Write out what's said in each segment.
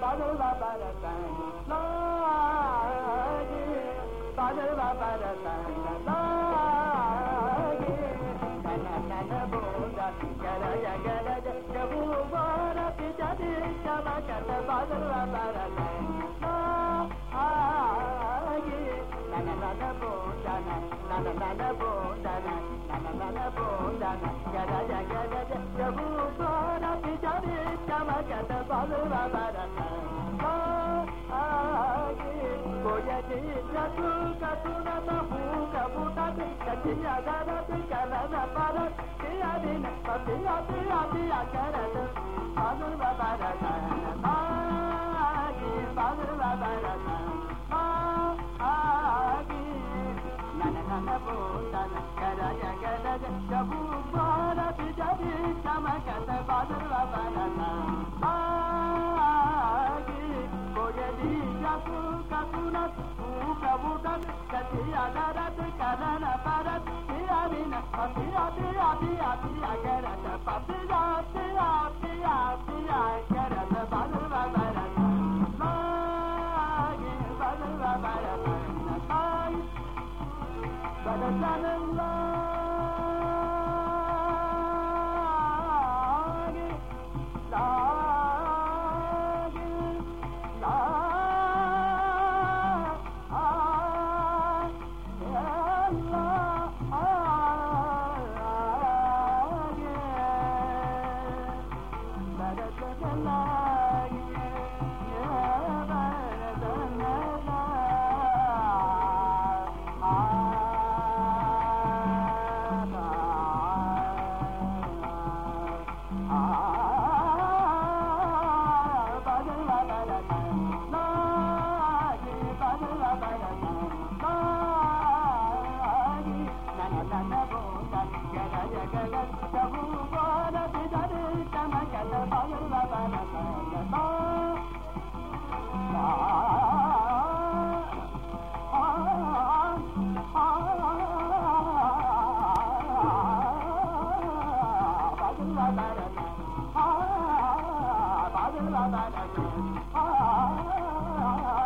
badala jabu barat jadi sama kata badur babarat lagi badur Ah,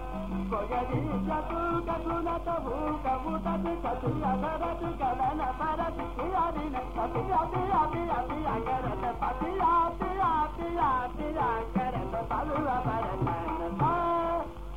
పొగడి చతుకతునత భూక భూతతి Kathi అగరతి కలన పరతి అదిన Kathi అతి అతి అతి